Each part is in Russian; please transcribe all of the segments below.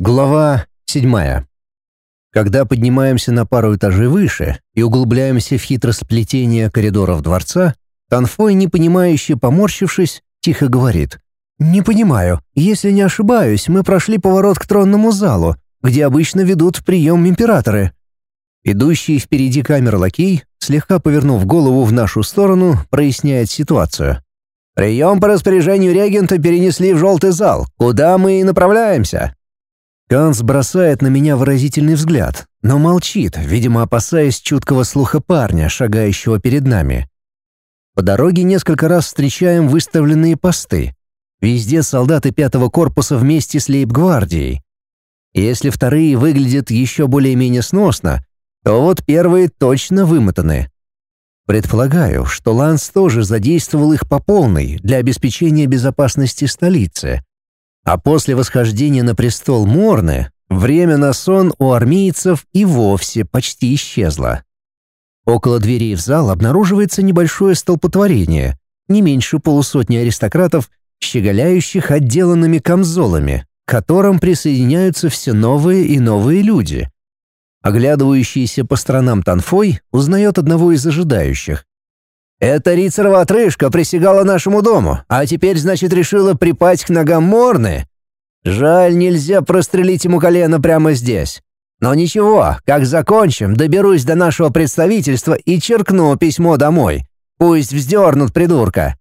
Глава седьмая. Когда поднимаемся на пару этажей выше и углубляемся в хитросплетение коридоров дворца, Танфой, непонимающе поморщившись, тихо говорит. «Не понимаю. Если не ошибаюсь, мы прошли поворот к тронному залу, где обычно ведут прием императоры». Идущий впереди камер лакей, слегка повернув голову в нашу сторону, проясняет ситуацию. «Прием по распоряжению регента перенесли в желтый зал, куда мы и направляемся. Канс бросает на меня выразительный взгляд, но молчит, видимо, опасаясь чуткого слуха парня, шагающего перед нами. По дороге несколько раз встречаем выставленные посты. Везде солдаты пятого корпуса вместе с лейб-гвардией. Если вторые выглядят еще более-менее сносно, то вот первые точно вымотаны. Предполагаю, что Ланс тоже задействовал их по полной для обеспечения безопасности столицы. А после восхождения на престол Морны время на сон у армейцев и вовсе почти исчезло. Около дверей в зал обнаруживается небольшое столпотворение, не меньше полусотни аристократов, щеголяющих отделанными камзолами, к которым присоединяются все новые и новые люди. Оглядывающийся по сторонам Танфой узнает одного из ожидающих. «Это Рицарова отрыжка присягала нашему дому, а теперь, значит, решила припасть к ногам Морны. Жаль, нельзя прострелить ему колено прямо здесь. Но ничего, как закончим, доберусь до нашего представительства и черкну письмо домой. Пусть вздернут придурка».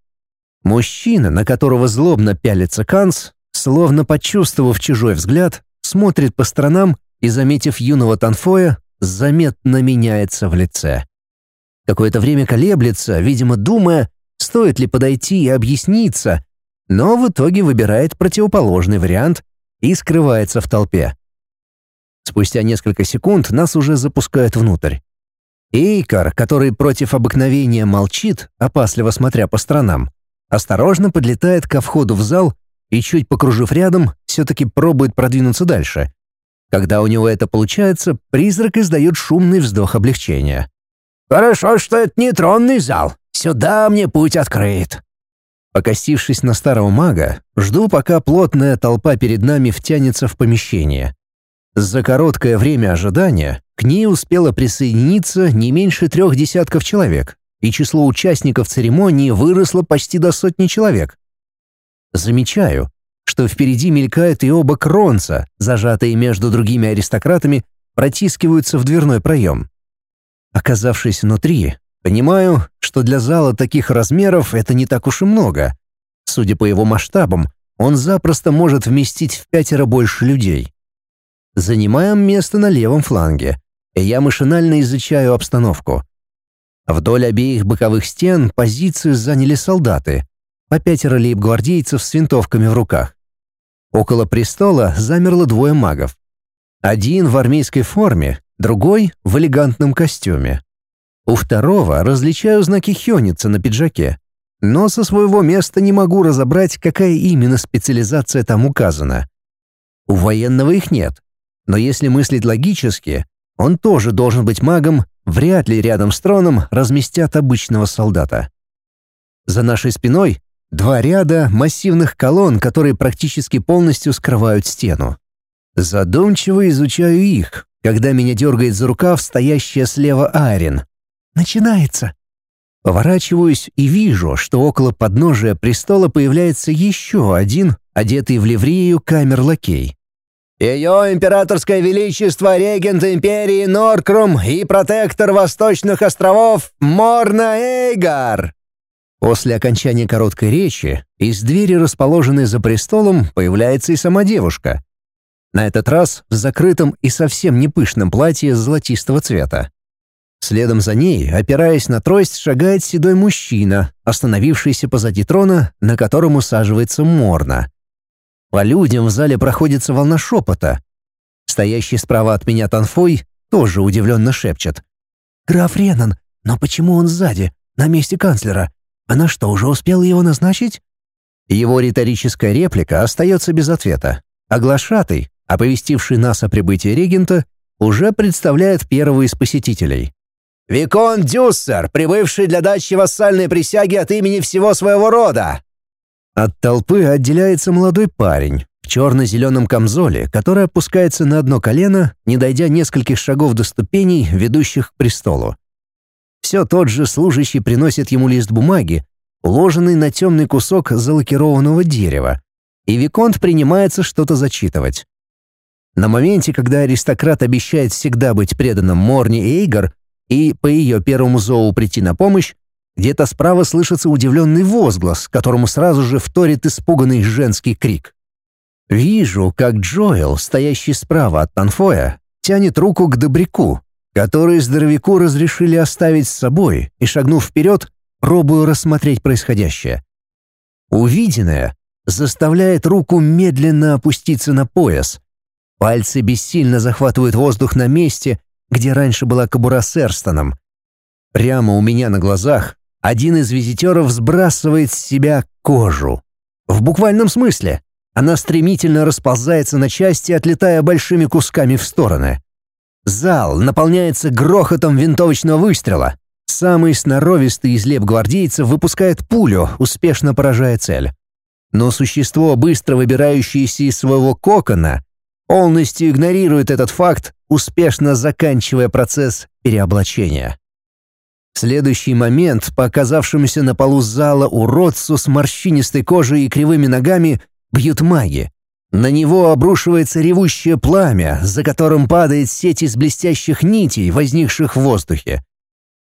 Мужчина, на которого злобно пялится Канс, словно почувствовав чужой взгляд, смотрит по сторонам и, заметив юного Танфоя, заметно меняется в лице. Какое-то время колеблется, видимо, думая, стоит ли подойти и объясниться, но в итоге выбирает противоположный вариант и скрывается в толпе. Спустя несколько секунд нас уже запускают внутрь. Эйкар, который против обыкновения молчит, опасливо смотря по сторонам, осторожно подлетает ко входу в зал и, чуть покружив рядом, все-таки пробует продвинуться дальше. Когда у него это получается, призрак издает шумный вздох облегчения. «Хорошо, что это не тронный зал. Сюда мне путь открыт». Покосившись на старого мага, жду, пока плотная толпа перед нами втянется в помещение. За короткое время ожидания к ней успело присоединиться не меньше трех десятков человек, и число участников церемонии выросло почти до сотни человек. Замечаю, что впереди мелькают и оба кронца, зажатые между другими аристократами, протискиваются в дверной проем. Оказавшись внутри, понимаю, что для зала таких размеров это не так уж и много. Судя по его масштабам, он запросто может вместить в пятеро больше людей. Занимаем место на левом фланге, и я машинально изучаю обстановку. Вдоль обеих боковых стен позиции заняли солдаты, по пятеро лейб-гвардейцев с винтовками в руках. Около престола замерло двое магов. Один в армейской форме, другой — в элегантном костюме. У второго различаю знаки хёница на пиджаке, но со своего места не могу разобрать, какая именно специализация там указана. У военного их нет, но если мыслить логически, он тоже должен быть магом, вряд ли рядом с троном разместят обычного солдата. За нашей спиной два ряда массивных колонн, которые практически полностью скрывают стену. Задумчиво изучаю их, когда меня дергает за рукав стоящая слева Айрин. «Начинается!» Поворачиваюсь и вижу, что около подножия престола появляется еще один, одетый в ливрею камер-лакей. «Ее императорское величество регент империи Норкрум и протектор Восточных островов Морна Эйгар!» После окончания короткой речи из двери, расположенной за престолом, появляется и сама девушка. На этот раз в закрытом и совсем не пышном платье золотистого цвета. Следом за ней, опираясь на трость, шагает седой мужчина, остановившийся позади трона, на котором усаживается Морна. По людям в зале проходится волна шепота. Стоящий справа от меня Танфой тоже удивленно шепчет. «Граф Ренан, но почему он сзади, на месте канцлера? Она что, уже успела его назначить?» Его риторическая реплика остается без ответа. Оглашатый, оповестивший нас о прибытии регента, уже представляет первого из посетителей. «Викон Дюссер, прибывший для дачи вассальной присяги от имени всего своего рода!» От толпы отделяется молодой парень в черно-зеленом камзоле, которая опускается на одно колено, не дойдя нескольких шагов до ступеней, ведущих к престолу. Все тот же служащий приносит ему лист бумаги, уложенный на темный кусок залакированного дерева, и Виконт принимается что-то зачитывать. На моменте, когда аристократ обещает всегда быть преданным Морни и Эйгор и по ее первому зову прийти на помощь, где-то справа слышится удивленный возглас, которому сразу же вторит испуганный женский крик. Вижу, как Джоэл, стоящий справа от Танфоя, тянет руку к добряку, который здоровяку разрешили оставить с собой, и, шагнув вперед, пробую рассмотреть происходящее. Увиденное заставляет руку медленно опуститься на пояс. Пальцы бессильно захватывают воздух на месте, где раньше была кобура с Эрстоном. Прямо у меня на глазах один из визитеров сбрасывает с себя кожу. В буквальном смысле. Она стремительно расползается на части, отлетая большими кусками в стороны. Зал наполняется грохотом винтовочного выстрела. Самый сноровистый из леп-гвардейцев выпускает пулю, успешно поражая цель. Но существо, быстро выбирающееся из своего кокона, полностью игнорирует этот факт, успешно заканчивая процесс переоблачения. Следующий момент по оказавшемуся на полу зала уродцу с морщинистой кожей и кривыми ногами бьют маги. На него обрушивается ревущее пламя, за которым падает сеть из блестящих нитей, возникших в воздухе.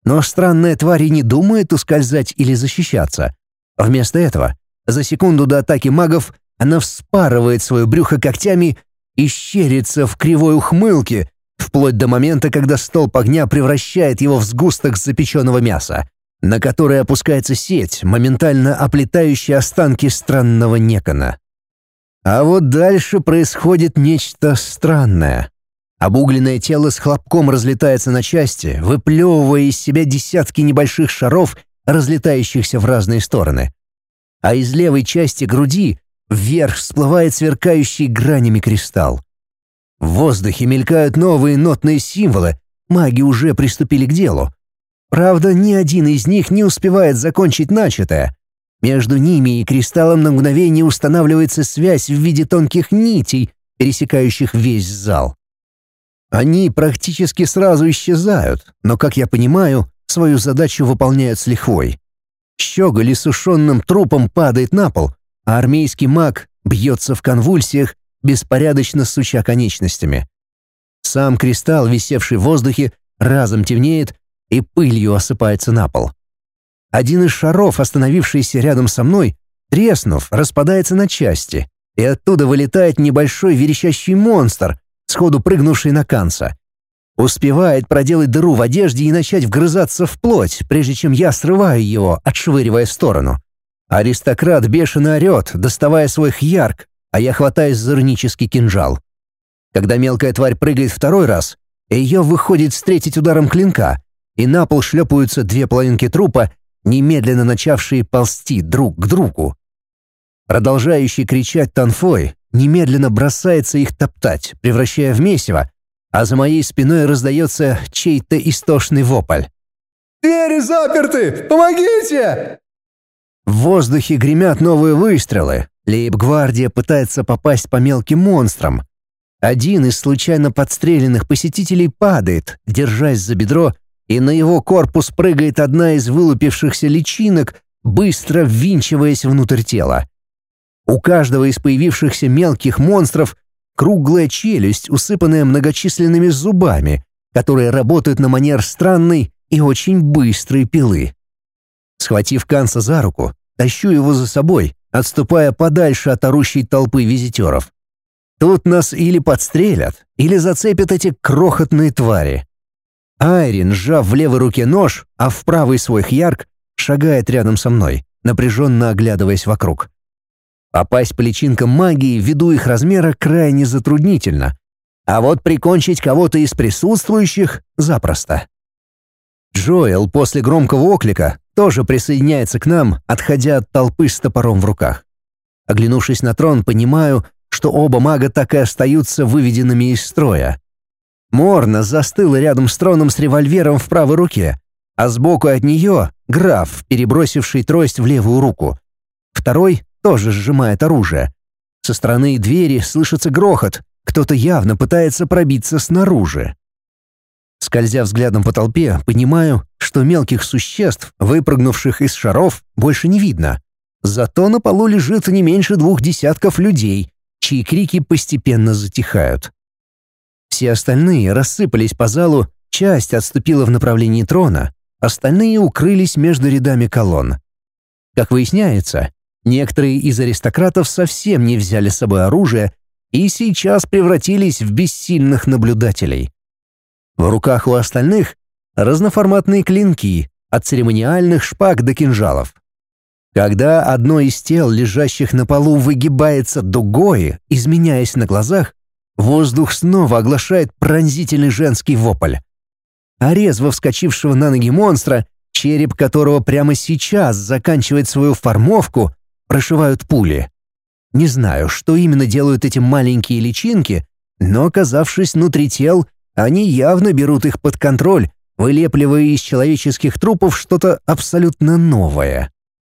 Но странная тварь не думает ускользать или защищаться. Вместо этого, за секунду до атаки магов, она вспарывает свое брюхо когтями и щерится в кривой ухмылке, вплоть до момента, когда столб огня превращает его в сгусток запеченного мяса, на который опускается сеть, моментально оплетающая останки странного некона. А вот дальше происходит нечто странное. Обугленное тело с хлопком разлетается на части, выплевывая из себя десятки небольших шаров, разлетающихся в разные стороны. А из левой части груди вверх всплывает сверкающий гранями кристалл. В воздухе мелькают новые нотные символы, маги уже приступили к делу. Правда, ни один из них не успевает закончить начатое. Между ними и кристаллом на мгновение устанавливается связь в виде тонких нитей, пересекающих весь зал. Они практически сразу исчезают, но, как я понимаю, свою задачу выполняют с лихвой. Щеголь сушеным трупом падает на пол, а армейский маг бьется в конвульсиях, беспорядочно суча конечностями. Сам кристалл, висевший в воздухе, разом темнеет и пылью осыпается на пол. Один из шаров, остановившийся рядом со мной, треснув, распадается на части, и оттуда вылетает небольшой верещащий монстр, сходу прыгнувший на Канца. Успевает проделать дыру в одежде и начать вгрызаться в плоть, прежде чем я срываю его, отшвыривая в сторону. Аристократ бешено орет, доставая свой хьярк, а я хватаюсь за рунический кинжал. Когда мелкая тварь прыгает второй раз, ее выходит встретить ударом клинка, и на пол шлепаются две половинки трупа, немедленно начавшие ползти друг к другу. Продолжающий кричать Танфой немедленно бросается их топтать, превращая в месиво, а за моей спиной раздается чей-то истошный вопль. «Двери заперты! Помогите!» В воздухе гремят новые выстрелы. Лейб-гвардия пытается попасть по мелким монстрам. Один из случайно подстреленных посетителей падает, держась за бедро, и на его корпус прыгает одна из вылупившихся личинок, быстро ввинчиваясь внутрь тела. У каждого из появившихся мелких монстров круглая челюсть, усыпанная многочисленными зубами, которые работают на манер странной и очень быстрой пилы. Схватив Канса за руку, тащу его за собой, отступая подальше от орущей толпы визитеров. Тут нас или подстрелят, или зацепят эти крохотные твари. Айрин, сжав в левой руке нож, а в правой свой хьярк, шагает рядом со мной, напряженно оглядываясь вокруг. Попасть по магии ввиду их размера крайне затруднительно, а вот прикончить кого-то из присутствующих запросто. Джоэл после громкого оклика тоже присоединяется к нам, отходя от толпы с топором в руках. Оглянувшись на трон, понимаю, что оба мага так и остаются выведенными из строя. Морна застыла рядом с троном с револьвером в правой руке, а сбоку от нее — граф, перебросивший трость в левую руку. Второй тоже сжимает оружие. Со стороны двери слышится грохот. Кто-то явно пытается пробиться снаружи. Скользя взглядом по толпе, понимаю, что мелких существ, выпрыгнувших из шаров, больше не видно. Зато на полу лежит не меньше двух десятков людей, чьи крики постепенно затихают. Все остальные рассыпались по залу, часть отступила в направлении трона, остальные укрылись между рядами колонн. Как выясняется, некоторые из аристократов совсем не взяли с собой оружие и сейчас превратились в бессильных наблюдателей. В руках у остальных разноформатные клинки, от церемониальных шпаг до кинжалов. Когда одно из тел, лежащих на полу, выгибается дугой, изменяясь на глазах, воздух снова оглашает пронзительный женский вопль. А резво вскочившего на ноги монстра, череп которого прямо сейчас заканчивает свою формовку, прошивают пули. Не знаю, что именно делают эти маленькие личинки, но, оказавшись внутри тел, они явно берут их под контроль, вылепливая из человеческих трупов что-то абсолютно новое.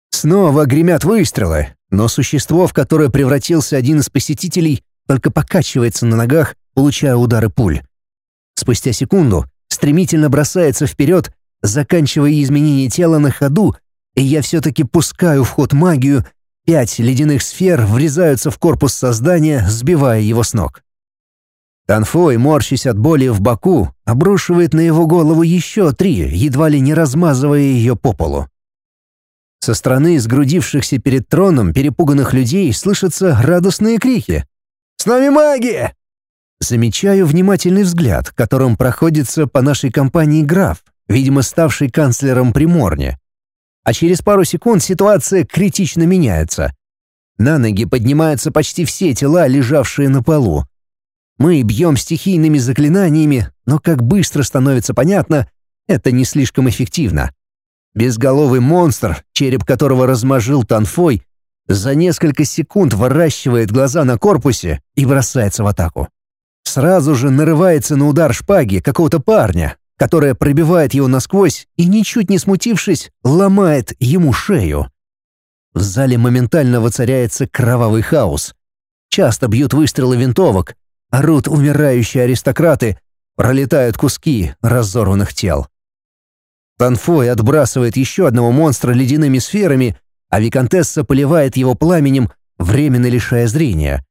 Снова гремят выстрелы, но существо, в которое превратился один из посетителей, только покачивается на ногах, получая удары пуль. Спустя секунду стремительно бросается вперед, заканчивая изменение тела на ходу, и я все-таки пускаю в ход магию, пять ледяных сфер врезаются в корпус создания, сбивая его с ног. Танфой, морщась от боли в боку, обрушивает на его голову еще три, едва ли не размазывая ее по полу. Со стороны сгрудившихся перед троном перепуганных людей слышатся радостные крики. «С нами маги!» Замечаю внимательный взгляд, которым проходится по нашей компании граф, видимо, ставший канцлером Приморня. А через пару секунд ситуация критично меняется. На ноги поднимаются почти все тела, лежавшие на полу. Мы бьем стихийными заклинаниями, но как быстро становится понятно, это не слишком эффективно. Безголовый монстр, череп которого размажил Танфой, за несколько секунд выращивает глаза на корпусе и бросается в атаку. Сразу же нарывается на удар шпаги какого-то парня, которая пробивает его насквозь и, ничуть не смутившись, ломает ему шею. В зале моментально воцаряется кровавый хаос. Часто бьют выстрелы винтовок, орут умирающие аристократы, пролетают куски разорванных тел. Танфой отбрасывает еще одного монстра ледяными сферами, а Викантесса поливает его пламенем, временно лишая зрения.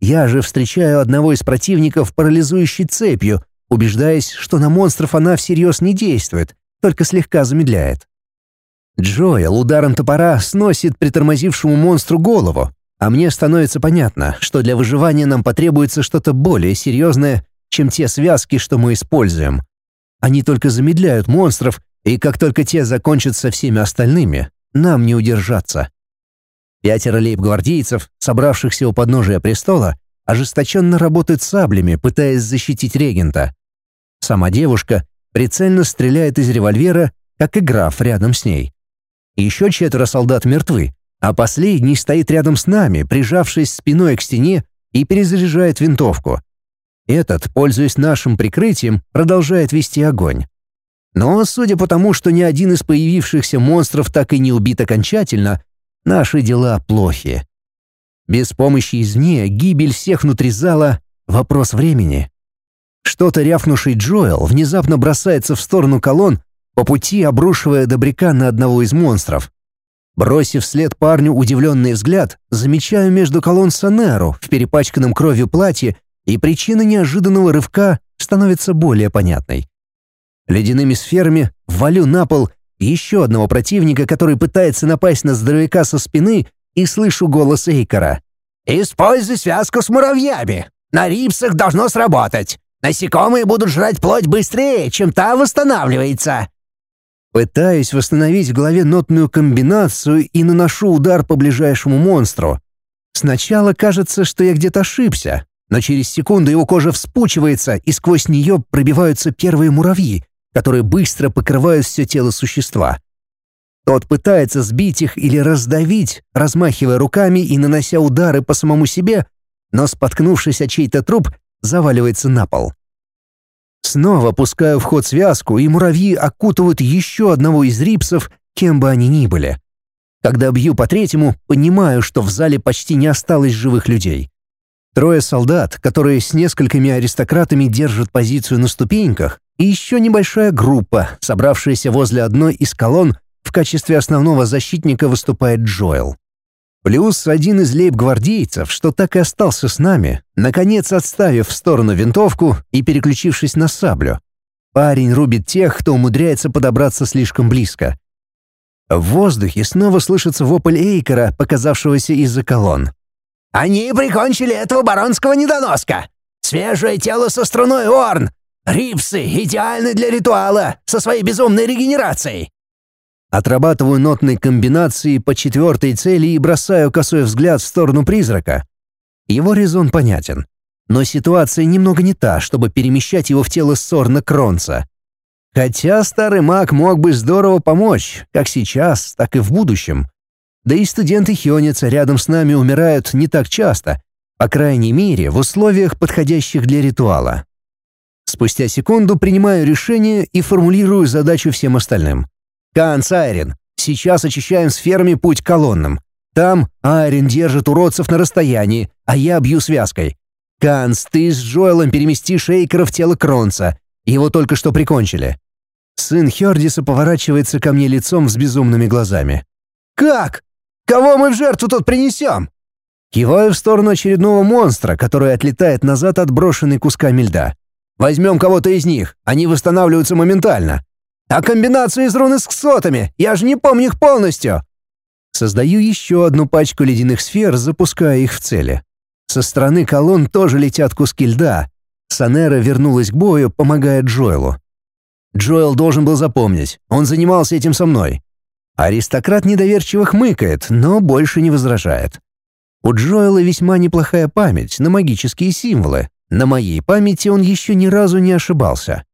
Я же встречаю одного из противников парализующей цепью, убеждаясь, что на монстров она всерьез не действует, только слегка замедляет. Джоэл ударом топора сносит притормозившему монстру голову, а мне становится понятно, что для выживания нам потребуется что-то более серьезное, чем те связки, что мы используем. Они только замедляют монстров и как только те закончат со всеми остальными, нам не удержаться. Пятеро лейб-гвардейцев, собравшихся у подножия престола, ожесточенно работают саблями, пытаясь защитить регента. Сама девушка прицельно стреляет из револьвера, как и граф рядом с ней. Еще четверо солдат мертвы, а последний стоит рядом с нами, прижавшись спиной к стене и перезаряжает винтовку. Этот, пользуясь нашим прикрытием, продолжает вести огонь. Но, судя по тому, что ни один из появившихся монстров так и не убит окончательно, наши дела плохи. Без помощи извне гибель всех внутри зала — вопрос времени. Что-то рявкнувший Джоэл внезапно бросается в сторону колонн, по пути обрушивая добряка на одного из монстров. Бросив вслед парню удивленный взгляд, замечаю между колонн Санеру в перепачканном кровью платье, и причина неожиданного рывка становится более понятной. Ледяными сферами валю на пол еще одного противника, который пытается напасть на здоровяка со спины, и слышу голос Эйкора. «Используй связку с муравьями. На рипсах должно сработать. Насекомые будут жрать плоть быстрее, чем та восстанавливается». Пытаюсь восстановить в голове нотную комбинацию и наношу удар по ближайшему монстру. Сначала кажется, что я где-то ошибся, но через секунду его кожа вспучивается, и сквозь нее пробиваются первые муравьи, которые быстро покрывают все тело существа. Тот пытается сбить их или раздавить, размахивая руками и нанося удары по самому себе, но, споткнувшись о чей-то труп, заваливается на пол. Снова пускаю в ход связку, и муравьи окутывают еще одного из рипсов, кем бы они ни были. Когда бью по третьему, понимаю, что в зале почти не осталось живых людей. Трое солдат, которые с несколькими аристократами держат позицию на ступеньках, и еще небольшая группа, собравшаяся возле одной из колонн, в качестве основного защитника выступает Джоэл. Плюс один из лейб-гвардейцев, что так и остался с нами, наконец отставив в сторону винтовку и переключившись на саблю. Парень рубит тех, кто умудряется подобраться слишком близко. В воздухе снова слышится вопль Эйкера, показавшегося из-за колонн. «Они прикончили этого баронского недоноска! Свежее тело со струной Орн! Рипсы идеальны для ритуала со своей безумной регенерацией!» Отрабатываю нотные комбинации по четвертой цели и бросаю косой взгляд в сторону призрака. Его резон понятен. Но ситуация немного не та, чтобы перемещать его в тело Сорна Кронца. Хотя старый маг мог бы здорово помочь, как сейчас, так и в будущем. Да и студенты Хионица рядом с нами умирают не так часто, по крайней мере, в условиях, подходящих для ритуала. Спустя секунду принимаю решение и формулирую задачу всем остальным. «Канц Айрин, сейчас очищаем сферами путь колоннам. Там Айрин держит уродцев на расстоянии, а я бью связкой. Канц, ты с Джоэлом перемести Шейкера в тело Кронца. Его только что прикончили. Сын Хердиса поворачивается ко мне лицом с безумными глазами. «Как? Кого мы в жертву тут принесем?» Киваю в сторону очередного монстра, который отлетает назад от брошенной кусками льда. «Возьмем кого-то из них, они восстанавливаются моментально. А комбинацию из руны с ксотами, я же не помню их полностью!» Создаю еще одну пачку ледяных сфер, запуская их в цели. Со стороны колонн тоже летят куски льда. Санера вернулась к бою, помогая Джоэлу. Джоэл должен был запомнить. Он занимался этим со мной. Аристократ недоверчиво хмыкает, но больше не возражает. У Джоэла весьма неплохая память на магические символы. На моей памяти он еще ни разу не ошибался.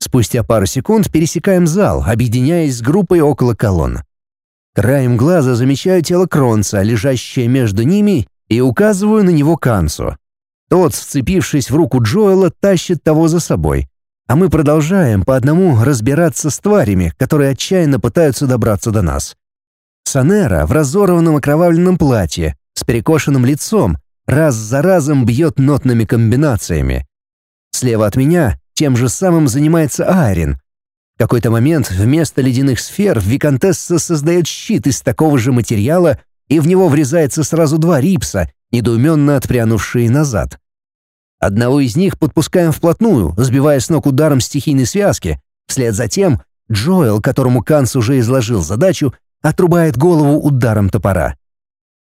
Спустя пару секунд пересекаем зал, объединяясь с группой около колонн. Краем глаза замечаю тело Кронца, лежащее между ними, и указываю на него Кансу. Тот, вцепившись в руку Джоэла, тащит того за собой а мы продолжаем по одному разбираться с тварями, которые отчаянно пытаются добраться до нас. Санера в разорванном окровавленном платье, с перекошенным лицом, раз за разом бьет нотными комбинациями. Слева от меня тем же самым занимается Айрин. В какой-то момент вместо ледяных сфер Викантесса создает щит из такого же материала, и в него врезается сразу два рипса, недоуменно отпрянувшие назад. Одного из них подпускаем вплотную, сбивая с ног ударом стихийной связки. Вслед за тем Джоэл, которому Канс уже изложил задачу, отрубает голову ударом топора.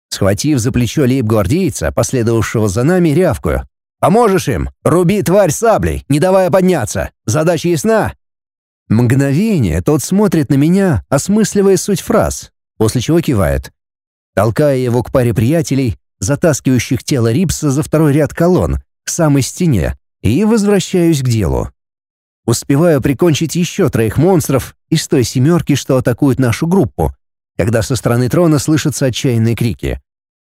Схватив за плечо лейб-гвардейца, последовавшего за нами, рявкую. «Поможешь им? Руби тварь саблей, не давая подняться. Задача ясна?» Мгновение тот смотрит на меня, осмысливая суть фраз, после чего кивает. Толкая его к паре приятелей, затаскивающих тело Рипса за второй ряд колонн, к самой стене и возвращаюсь к делу. Успеваю прикончить еще троих монстров из той семерки, что атакуют нашу группу, когда со стороны трона слышатся отчаянные крики.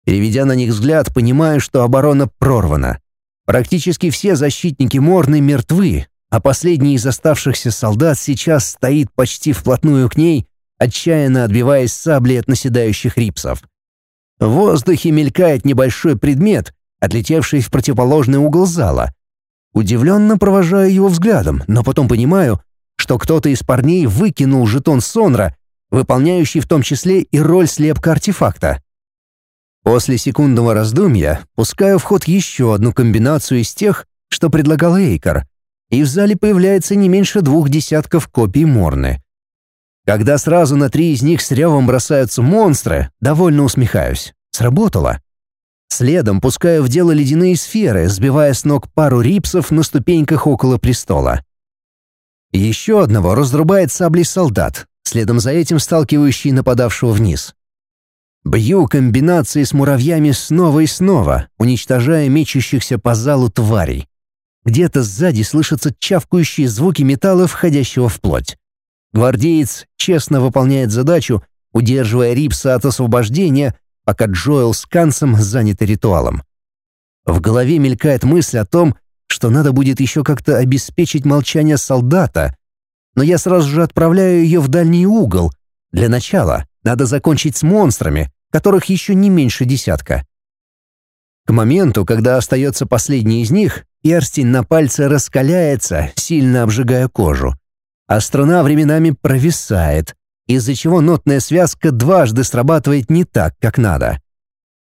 Переведя на них взгляд, понимаю, что оборона прорвана. Практически все защитники Морны мертвы, а последний из оставшихся солдат сейчас стоит почти вплотную к ней, отчаянно отбиваясь саблей от наседающих рипсов. В воздухе мелькает небольшой предмет, отлетевший в противоположный угол зала. Удивленно провожаю его взглядом, но потом понимаю, что кто-то из парней выкинул жетон Сонра, выполняющий в том числе и роль слепка артефакта. После секундного раздумья пускаю в ход еще одну комбинацию из тех, что предлагал Эйкар, и в зале появляется не меньше двух десятков копий Морны. Когда сразу на три из них с ревом бросаются монстры, довольно усмехаюсь. Сработало. Следом пускаю в дело ледяные сферы, сбивая с ног пару рипсов на ступеньках около престола. Еще одного разрубает саблей солдат, следом за этим сталкивающий нападавшего вниз. Бью комбинации с муравьями снова и снова, уничтожая мечущихся по залу тварей. Где-то сзади слышатся чавкающие звуки металла, входящего в плоть. Гвардеец честно выполняет задачу, удерживая Рипса от освобождения, пока Джоэл с Кансом заняты ритуалом. В голове мелькает мысль о том, что надо будет еще как-то обеспечить молчание солдата, но я сразу же отправляю ее в дальний угол. Для начала Надо закончить с монстрами, которых еще не меньше десятка. К моменту, когда остается последний из них, перстень на пальце раскаляется, сильно обжигая кожу. А струна временами провисает, из-за чего нотная связка дважды срабатывает не так, как надо.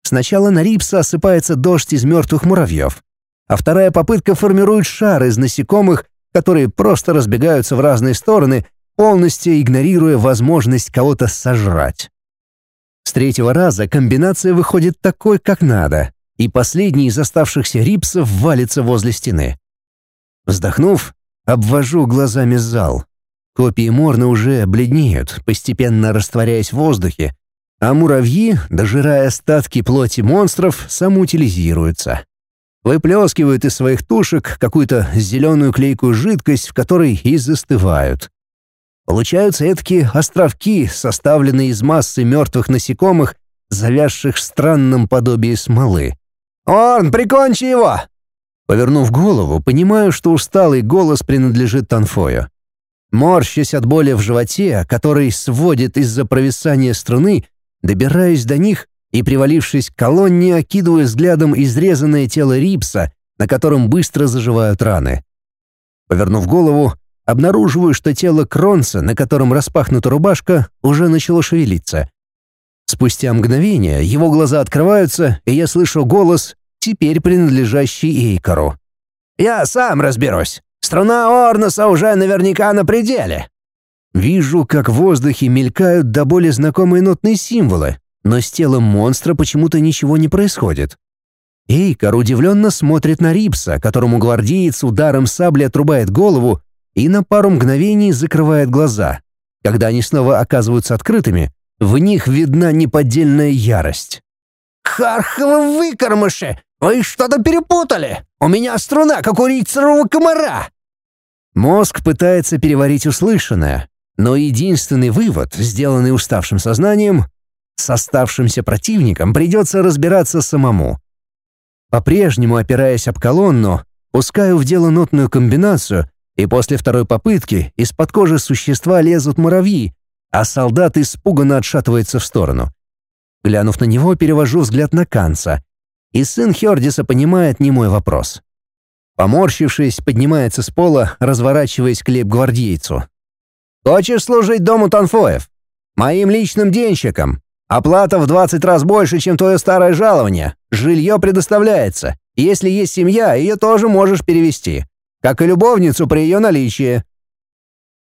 Сначала на рипса осыпается дождь из мертвых муравьев, а вторая попытка формирует шар из насекомых, которые просто разбегаются в разные стороны, полностью игнорируя возможность кого-то сожрать. С третьего раза комбинация выходит такой, как надо, и последний из оставшихся рипсов валится возле стены. Вздохнув, обвожу глазами зал. Копии Морна уже бледнеют, постепенно растворяясь в воздухе, а муравьи, дожирая остатки плоти монстров, самоутилизируются. Выплескивают из своих тушек какую-то зеленую клейкую жидкость, в которой и застывают. Получаются эдакие островки, составленные из массы мертвых насекомых, завязших в странном подобии смолы. «Орн, прикончи его!» Повернув голову, понимаю, что усталый голос принадлежит Танфою. Морщась от боли в животе, который сводит из-за провисания струны, добираюсь до них и, привалившись к колонне, окидываю взглядом изрезанное тело Рипса, на котором быстро заживают раны. Повернув голову, обнаруживаю, что тело Кронса, на котором распахнута рубашка, уже начало шевелиться. Спустя мгновение его глаза открываются, и я слышу голос, теперь принадлежащий Эйкору. «Я сам разберусь. Струна Орноса уже наверняка на пределе». Вижу, как в воздухе мелькают до боли знакомые нотные символы, но с телом монстра почему-то ничего не происходит. Эйкор удивленно смотрит на Рипса, которому гвардеец ударом сабли отрубает голову и на пару мгновений закрывает глаза. Когда они снова оказываются открытыми, в них видна неподдельная ярость. «Харховы выкормыши! Вы что-то перепутали! У меня струна, как у рицарового комара!» Мозг пытается переварить услышанное, но единственный вывод, сделанный уставшим сознанием, с оставшимся противником придется разбираться самому. По-прежнему, опираясь об колонну, пускаю в дело нотную комбинацию, и после второй попытки из-под кожи существа лезут муравьи, а солдат испуганно отшатывается в сторону. Глянув на него, перевожу взгляд на Канца, и сын Хердиса понимает не мой вопрос. Поморщившись, поднимается с пола, разворачиваясь к лейб-гвардейцу. «Хочешь служить дому Танфоев? Моим личным денщиком. Оплата в 20 раз больше, чем твое старое жалование. Жилье предоставляется. Если есть семья, ее тоже можешь перевести. Как и любовницу при ее наличии.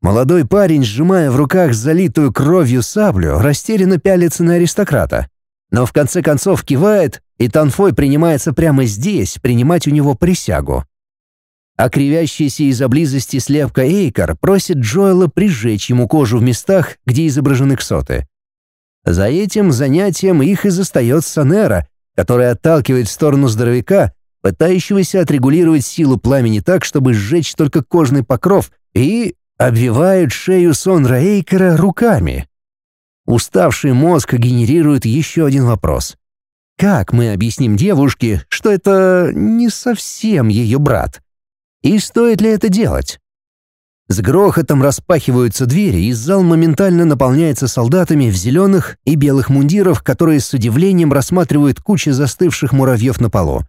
Молодой парень, сжимая в руках залитую кровью саблю, растерянно пялится на аристократа. Но в конце концов кивает, и Танфой принимается прямо здесь принимать у него присягу. А кривящийся из-за близости слепка Эйкар просит Джоэла прижечь ему кожу в местах, где изображены ксоты. За этим занятием их и застает Санера, который отталкивает в сторону здоровяка, пытающегося отрегулировать силу пламени так, чтобы сжечь только кожный покров, и обвивают шею Сонра Эйкера руками. Уставший мозг генерирует еще один вопрос. Как мы объясним девушке, что это не совсем ее брат? И стоит ли это делать? С грохотом распахиваются двери, и зал моментально наполняется солдатами в зеленых и белых мундирах, которые с удивлением рассматривают кучи застывших муравьев на полу.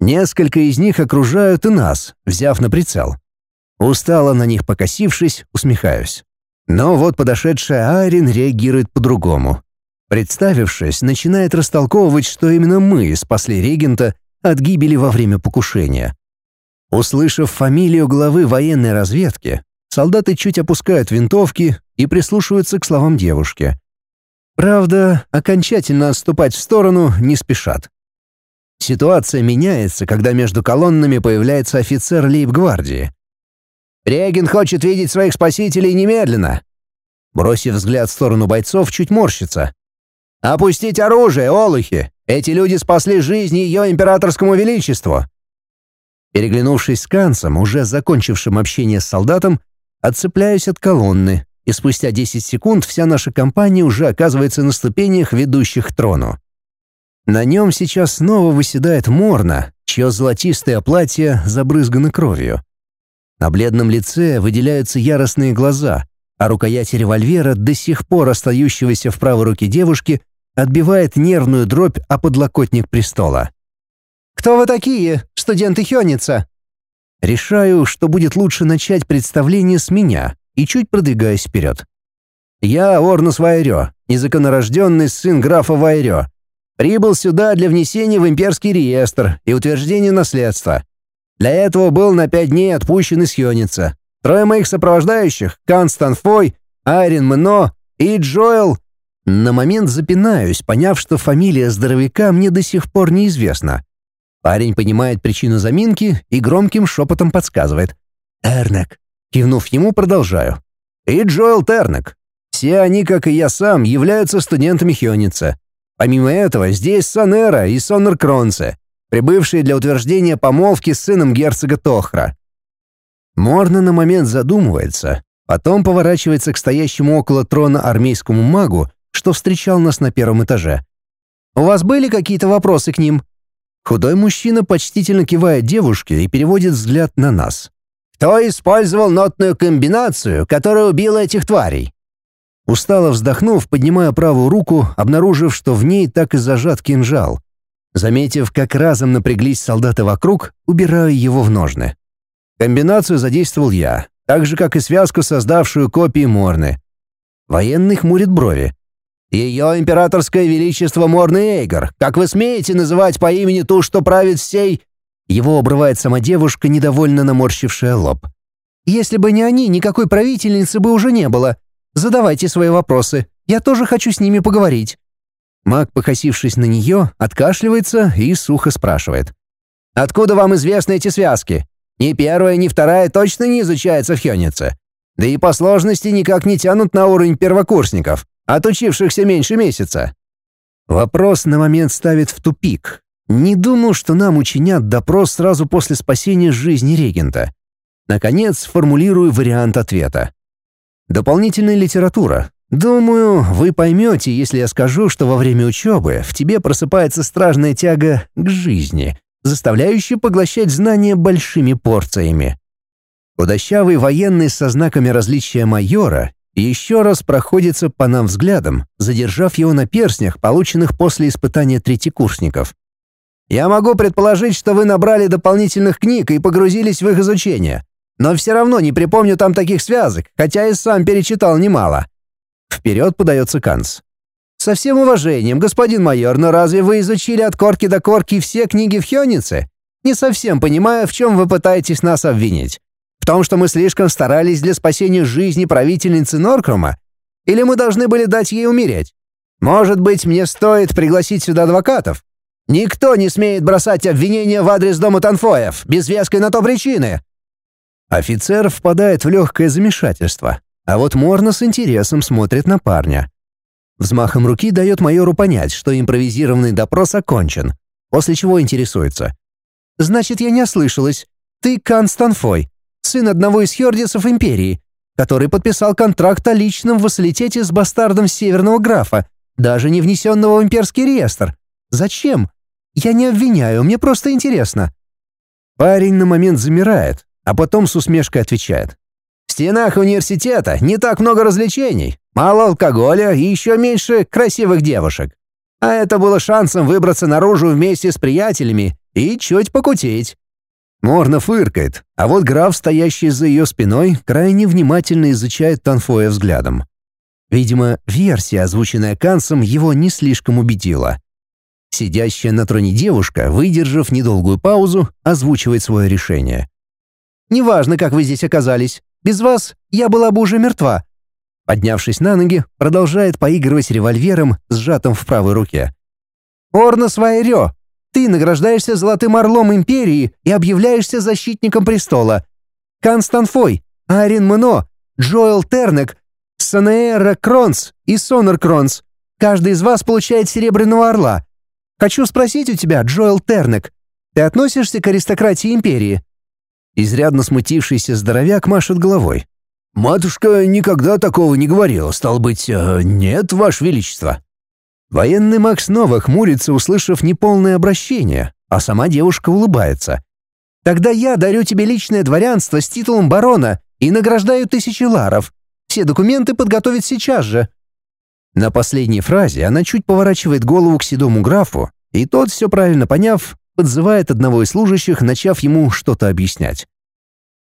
Несколько из них окружают и нас, взяв на прицел. Устало на них покосившись, усмехаюсь. Но вот подошедшая Айрин реагирует по-другому. Представившись, начинает растолковывать, что именно мы спасли регента от гибели во время покушения. Услышав фамилию главы военной разведки, солдаты чуть опускают винтовки и прислушиваются к словам девушки. Правда, окончательно отступать в сторону не спешат. Ситуация меняется, когда между колоннами появляется офицер лейб-гвардии. Реген хочет видеть своих спасителей немедленно!» Бросив взгляд в сторону бойцов, чуть морщится. «Опустить оружие, олухи! Эти люди спасли жизнь ее императорскому величеству!» Переглянувшись с Кансом, уже закончившим общение с солдатом, отцепляюсь от колонны, и спустя 10 секунд вся наша компания уже оказывается на ступенях, ведущих к трону. На нем сейчас снова выседает Морна, чье золотистое платье забрызгано кровью. На бледном лице выделяются яростные глаза, а рукоять револьвера, до сих пор остающегося в правой руке девушки, отбивает нервную дробь о подлокотник престола. «Кто вы такие, студенты Хёница?» Решаю, что будет лучше начать представление с меня и чуть продвигаюсь вперед. Я Орнус Вайрё, незаконнорожденный сын графа Вайрё. Прибыл сюда для внесения в имперский реестр и утверждения наследства. Для этого был на пять дней отпущен из Хёница. Трое моих сопровождающих — Констант Фой, Айрин Мно и Джоэл. На момент запинаюсь, поняв, что фамилия здоровяка мне до сих пор неизвестна. Парень понимает причину заминки и громким шепотом подсказывает. «Тернек». Кивнув ему, продолжаю. «И Джоэл Тернек. Все они, как и я сам, являются студентами Хёница. Помимо этого, здесь Санера и Соннер Кронце, прибывшие для утверждения помолвки с сыном герцога Тохра. Морна на момент задумывается, потом поворачивается к стоящему около трона армейскому магу, что встречал нас на первом этаже. «У вас были какие-то вопросы к ним?» Худой мужчина почтительно кивает девушке и переводит взгляд на нас. «Кто использовал нотную комбинацию, которая убила этих тварей?» Устало вздохнув, поднимаю правую руку, обнаружив, что в ней так и зажат кинжал. Заметив, как разом напряглись солдаты вокруг, убираю его в ножны. Комбинацию задействовал я, так же, как и связку, создавшую копии Морны. Военный хмурит брови. «Ее императорское величество Морны Эйгор, как вы смеете называть по имени ту, что правит всей...» Его обрывает сама девушка, недовольно наморщившая лоб. «Если бы не они, никакой правительницы бы уже не было. Задавайте свои вопросы. Я тоже хочу с ними поговорить». Маг, покосившись на нее, откашливается и сухо спрашивает. «Откуда вам известны эти связки? Ни первая, ни вторая точно не изучается в Хёнице. Да и по сложности никак не тянут на уровень первокурсников, отучившихся меньше месяца». Вопрос на момент ставит в тупик. Не думал, что нам учинят допрос сразу после спасения жизни регента. Наконец, формулирую вариант ответа. Дополнительная литература. Думаю, вы поймете, если я скажу, что во время учебы в тебе просыпается страшная тяга к жизни, заставляющая поглощать знания большими порциями. Худощавый военный со знаками различия майора еще раз проходится по нам взглядом, задержав его на перстнях, полученных после испытания третьекурсников. «Я могу предположить, что вы набрали дополнительных книг и погрузились в их изучение. Но все равно не припомню там таких связок, хотя и сам перечитал немало. Вперед подается Канц. «Со всем уважением, господин майор, но разве вы изучили от корки до корки все книги в Хёнице? Не совсем понимаю, в чем вы пытаетесь нас обвинить. В том, что мы слишком старались для спасения жизни правительницы Норкрума? Или мы должны были дать ей умереть? Может быть, мне стоит пригласить сюда адвокатов? Никто не смеет бросать обвинения в адрес дома Танфоев, без веской на то причины. Офицер впадает в легкое замешательство, а вот Морна с интересом смотрит на парня. Взмахом руки дает майору понять, что импровизированный допрос окончен, после чего интересуется. «Значит, я не ослышалась. Ты Констанфой, сын одного из хердисов Империи, который подписал контракт о личном вассалитете с бастардом Северного графа, даже не внесенного в имперский реестр. Зачем? Я не обвиняю, мне просто интересно». Парень на момент замирает, а потом с усмешкой отвечает. «В стенах университета не так много развлечений, мало алкоголя и еще меньше красивых девушек. А это было шансом выбраться наружу вместе с приятелями и чуть покутить». Морна фыркает, а вот граф, стоящий за ее спиной, крайне внимательно изучает Танфоя взглядом. Видимо, версия, озвученная Кансом, его не слишком убедила. Сидящая на троне девушка, выдержав недолгую паузу, озвучивает свое решение. Неважно, как вы здесь оказались. Без вас я была бы уже мертва». Поднявшись на ноги, продолжает поигрывать револьвером, сжатым в правой руке. «Орнос Вайрё, ты награждаешься Золотым Орлом Империи и объявляешься защитником престола. Констанфой, Арин Мно, Джоэл Тернек, Санеэра Кронс и Сонор Кронс. Каждый из вас получает Серебряного Орла. Хочу спросить у тебя, Джоэл Тернек, ты относишься к аристократии Империи?» Изрядно смутившийся здоровяк машет головой. «Матушка никогда такого не говорила, стал быть, э, нет, Ваше Величество». Военный маг снова хмурится, услышав неполное обращение, а сама девушка улыбается. «Тогда я дарю тебе личное дворянство с титулом барона и награждаю тысячи ларов. Все документы подготовить сейчас же». На последней фразе она чуть поворачивает голову к седому графу, и тот, все правильно поняв, подзывает одного из служащих, начав ему что-то объяснять.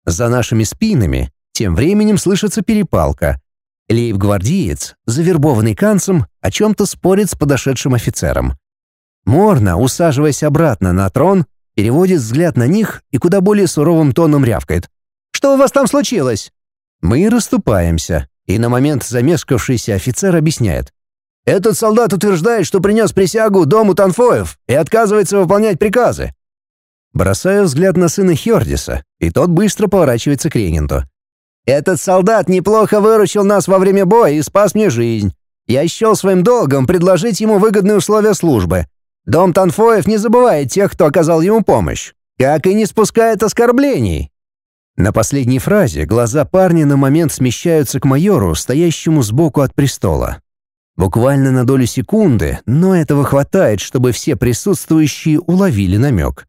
За нашими спинами тем временем слышится перепалка. Лейб-гвардеец, завербованный канцем, о чем-то спорит с подошедшим офицером. Морна, усаживаясь обратно на трон, переводит взгляд на них и куда более суровым тоном рявкает. «Что у вас там случилось?» Мы расступаемся, и на момент замешкавшийся офицер объясняет. «Этот солдат утверждает, что принес присягу дому Танфоев и отказывается выполнять приказы». Бросаю взгляд на сына Хердиса, и тот быстро поворачивается к регенту. «Этот солдат неплохо выручил нас во время боя и спас мне жизнь. Я счел своим долгом предложить ему выгодные условия службы. Дом Танфоев не забывает тех, кто оказал ему помощь, как и не спускает оскорблений. На последней фразе глаза парня на момент смещаются к майору, стоящему сбоку от престола. Буквально на долю секунды, но этого хватает, чтобы все присутствующие уловили намек.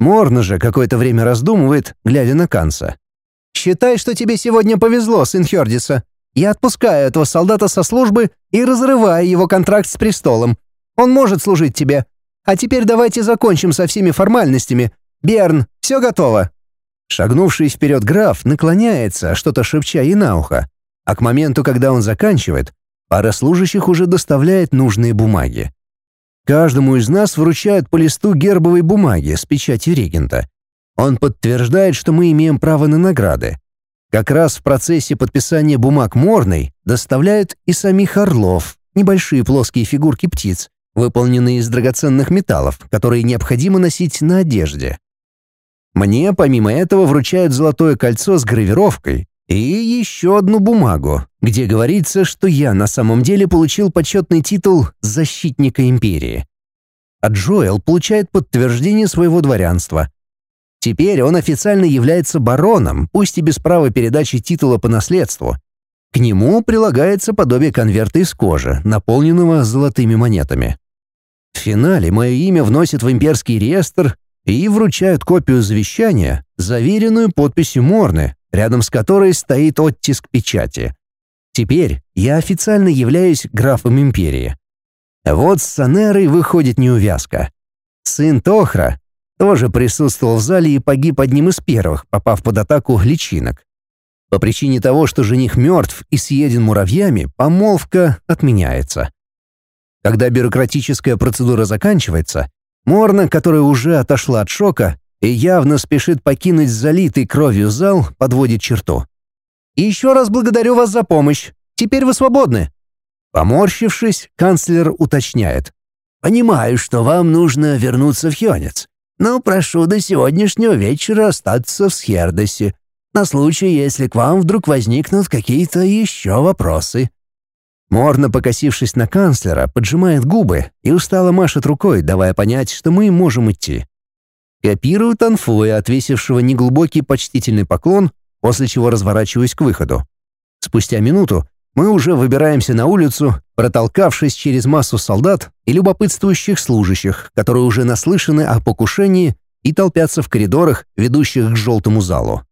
Морна же какое-то время раздумывает, глядя на Канса. «Считай, что тебе сегодня повезло, сын Хердиса. Я отпускаю этого солдата со службы и разрываю его контракт с престолом. Он может служить тебе. А теперь давайте закончим со всеми формальностями. Берн, все готово». Шагнувший вперед граф наклоняется, что-то шепча ей на ухо, а к моменту, когда он заканчивает, пара служащих уже доставляет нужные бумаги. Каждому из нас вручают по листу гербовой бумаги с печатью регента. Он подтверждает, что мы имеем право на награды. Как раз в процессе подписания бумаг Морной доставляют и самих орлов, небольшие плоские фигурки птиц, выполненные из драгоценных металлов, которые необходимо носить на одежде. Мне, помимо этого, вручают золотое кольцо с гравировкой и еще одну бумагу, где говорится, что я на самом деле получил почетный титул «Защитника Империи». А Джоэл получает подтверждение своего дворянства. Теперь он официально является бароном, пусть и без права передачи титула по наследству. К нему прилагается подобие конверта из кожи, наполненного золотыми монетами. В финале мое имя вносят в имперский реестр и вручают копию завещания, заверенную подписью Морны, рядом с которой стоит оттиск печати. Теперь я официально являюсь графом империи. Вот с Санерой выходит неувязка. Сын Тохра тоже присутствовал в зале и погиб одним из первых, попав под атаку личинок. По причине того, что жених мертв и съеден муравьями, помолвка отменяется. Когда бюрократическая процедура заканчивается, Морна, которая уже отошла от шока и явно спешит покинуть залитый кровью зал, подводит черту. «И еще раз благодарю вас за помощь. Теперь вы свободны». Поморщившись, канцлер уточняет. «Понимаю, что вам нужно вернуться в Хёнец, но прошу до сегодняшнего вечера остаться в Схердосе, на случай, если к вам вдруг возникнут какие-то еще вопросы». Морно покосившись на канцлера, поджимает губы и устало машет рукой, давая понять, что мы можем идти. Копирую Танфуя, отвесившего неглубокий почтительный поклон, после чего разворачиваюсь к выходу. Спустя минуту мы уже выбираемся на улицу, протолкавшись через массу солдат и любопытствующих служащих, которые уже наслышаны о покушении и толпятся в коридорах, ведущих к желтому залу.